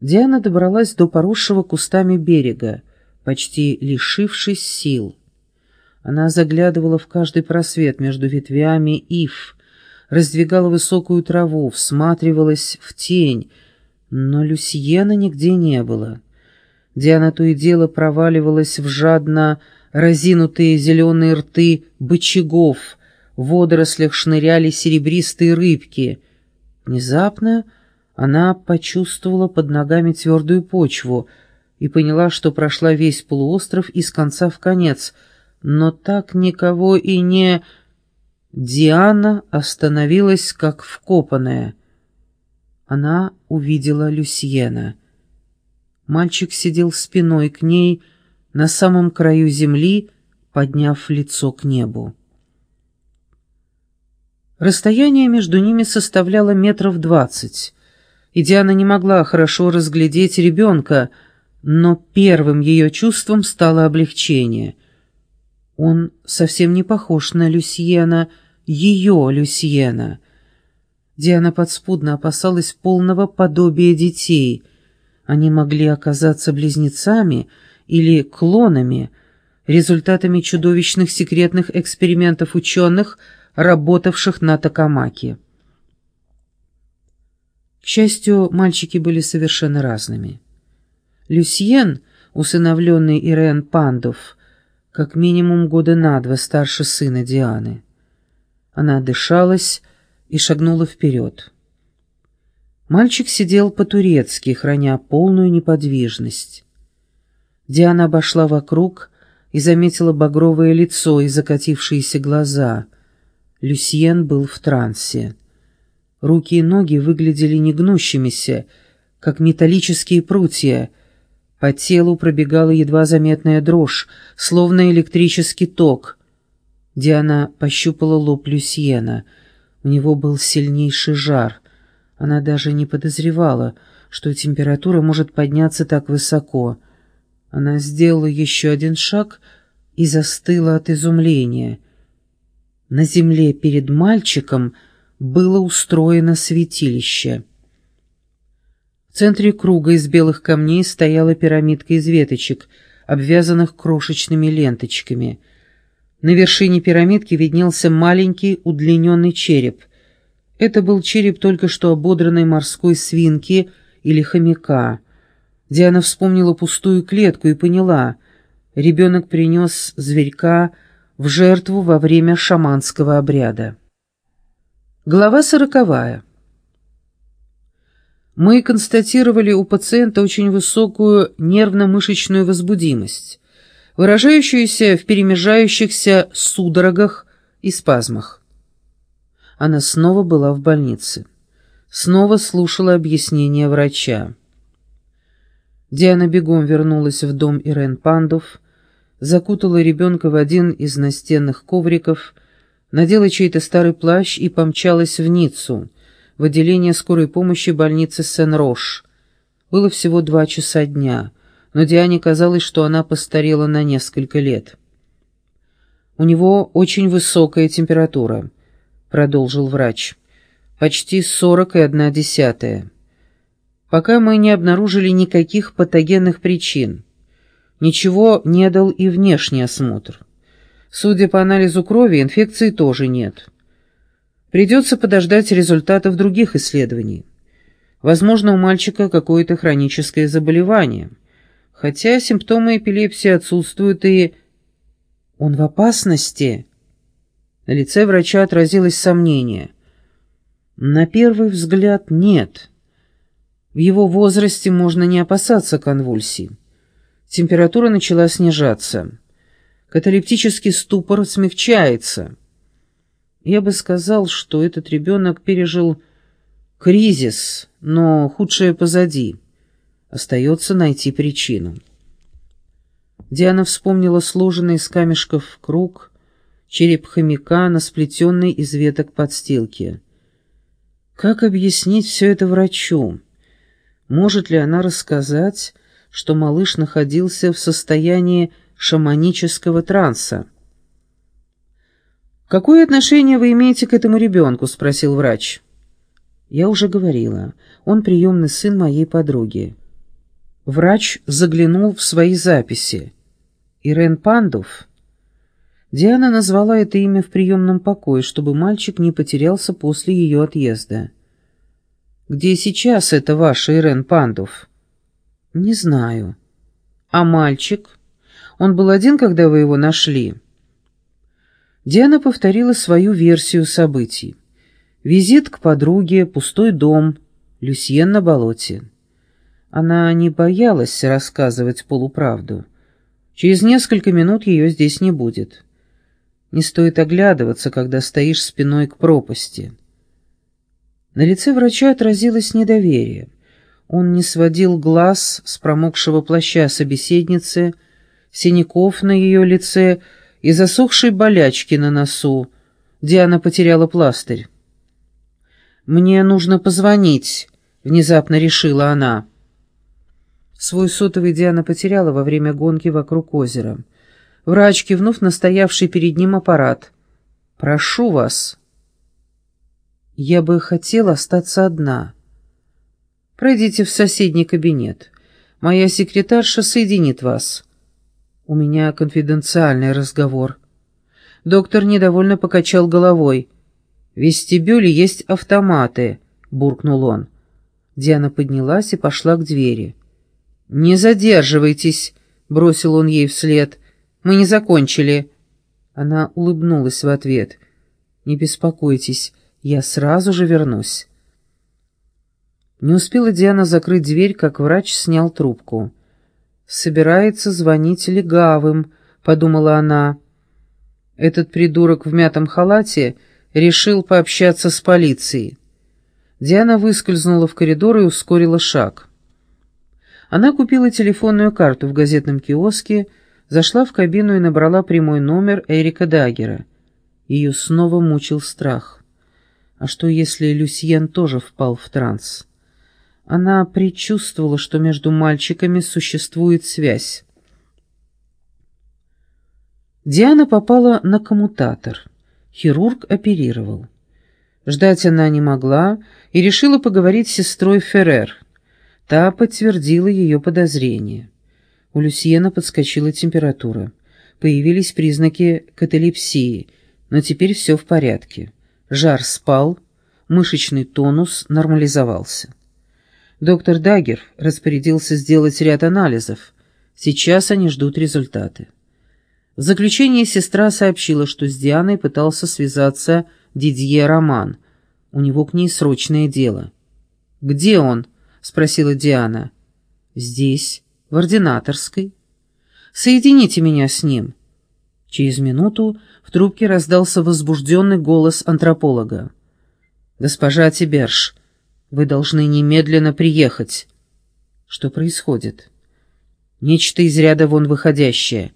Диана добралась до поросшего кустами берега, почти лишившись сил. Она заглядывала в каждый просвет между ветвями ив, раздвигала высокую траву, всматривалась в тень, но Люсьена нигде не было. Диана то и дело проваливалась в жадно разинутые зеленые рты бычагов, в водорослях шныряли серебристые рыбки. Внезапно она почувствовала под ногами твердую почву и поняла, что прошла весь полуостров из конца в конец, но так никого и не... Диана остановилась, как вкопанная. Она увидела Люсьена. Мальчик сидел спиной к ней на самом краю земли, подняв лицо к небу. Расстояние между ними составляло метров двадцать и Диана не могла хорошо разглядеть ребенка, но первым ее чувством стало облегчение. Он совсем не похож на Люсьена, ее Люсьена. Диана подспудно опасалась полного подобия детей. Они могли оказаться близнецами или клонами, результатами чудовищных секретных экспериментов ученых, работавших на Токамаке. К счастью, мальчики были совершенно разными. Люсьен, усыновленный Ирен Пандов, как минимум года на два старше сына Дианы. Она дышалась и шагнула вперед. Мальчик сидел по-турецки, храня полную неподвижность. Диана обошла вокруг и заметила багровое лицо и закатившиеся глаза. Люсьен был в трансе. Руки и ноги выглядели негнущимися, как металлические прутья. По телу пробегала едва заметная дрожь, словно электрический ток. Диана пощупала лоб Люсьена. У него был сильнейший жар. Она даже не подозревала, что температура может подняться так высоко. Она сделала еще один шаг и застыла от изумления. На земле перед мальчиком — было устроено святилище. В центре круга из белых камней стояла пирамидка из веточек, обвязанных крошечными ленточками. На вершине пирамидки виднелся маленький удлиненный череп. Это был череп только что ободранной морской свинки или хомяка. Диана вспомнила пустую клетку и поняла, ребенок принес зверька в жертву во время шаманского обряда. Глава сороковая. Мы констатировали у пациента очень высокую нервно-мышечную возбудимость, выражающуюся в перемежающихся судорогах и спазмах. Она снова была в больнице. Снова слушала объяснения врача. Диана бегом вернулась в дом Ирен Пандов, закутала ребенка в один из настенных ковриков — надела чей-то старый плащ и помчалась в Ниццу, в отделение скорой помощи больницы Сен-Рош. Было всего два часа дня, но Диане казалось, что она постарела на несколько лет. «У него очень высокая температура», — продолжил врач. «Почти сорок и одна десятая. Пока мы не обнаружили никаких патогенных причин. Ничего не дал и внешний осмотр». Судя по анализу крови, инфекции тоже нет. Придется подождать результатов других исследований. Возможно, у мальчика какое-то хроническое заболевание. Хотя симптомы эпилепсии отсутствуют и... Он в опасности? На лице врача отразилось сомнение. На первый взгляд нет. В его возрасте можно не опасаться конвульсий. Температура начала снижаться каталептический ступор смягчается. Я бы сказал, что этот ребенок пережил кризис, но худшее позади. Остается найти причину. Диана вспомнила сложенный из камешков круг, череп хомяка на сплетенной из веток подстилке. Как объяснить все это врачу? Может ли она рассказать, что малыш находился в состоянии шаманического транса. «Какое отношение вы имеете к этому ребенку?» — спросил врач. «Я уже говорила. Он приемный сын моей подруги. Врач заглянул в свои записи. Ирен Пандов. Диана назвала это имя в приемном покое, чтобы мальчик не потерялся после ее отъезда. «Где сейчас это ваша Ирен Пандов?» «Не знаю». «А мальчик? Он был один, когда вы его нашли?» Диана повторила свою версию событий. Визит к подруге, пустой дом, Люсьен на болоте. Она не боялась рассказывать полуправду. Через несколько минут ее здесь не будет. Не стоит оглядываться, когда стоишь спиной к пропасти. На лице врача отразилось недоверие. Он не сводил глаз с промокшего плаща собеседницы, синяков на ее лице и засохшей болячки на носу. Диана потеряла пластырь. «Мне нужно позвонить», — внезапно решила она. Свой сотовый Диана потеряла во время гонки вокруг озера. Врач, кивнув на стоявший перед ним аппарат. «Прошу вас». «Я бы хотела остаться одна». «Пройдите в соседний кабинет. Моя секретарша соединит вас». «У меня конфиденциальный разговор». Доктор недовольно покачал головой. «В вестибюле есть автоматы», — буркнул он. Диана поднялась и пошла к двери. «Не задерживайтесь», — бросил он ей вслед. «Мы не закончили». Она улыбнулась в ответ. «Не беспокойтесь, я сразу же вернусь». Не успела Диана закрыть дверь, как врач снял трубку. «Собирается звонить легавым», — подумала она. Этот придурок в мятом халате решил пообщаться с полицией. Диана выскользнула в коридор и ускорила шаг. Она купила телефонную карту в газетном киоске, зашла в кабину и набрала прямой номер Эрика Даггера. Ее снова мучил страх. А что, если Люсьен тоже впал в транс? Она предчувствовала, что между мальчиками существует связь. Диана попала на коммутатор. Хирург оперировал. Ждать она не могла и решила поговорить с сестрой Феррер. Та подтвердила ее подозрения. У Люсьена подскочила температура. Появились признаки каталепсии, но теперь все в порядке. Жар спал, мышечный тонус нормализовался. Доктор Дагер распорядился сделать ряд анализов. Сейчас они ждут результаты. В заключение сестра сообщила, что с Дианой пытался связаться Дидье Роман. У него к ней срочное дело. «Где он?» — спросила Диана. «Здесь, в ординаторской. Соедините меня с ним». Через минуту в трубке раздался возбужденный голос антрополога. «Госпожа Тиберш, вы должны немедленно приехать». «Что происходит?» «Нечто из ряда вон выходящее».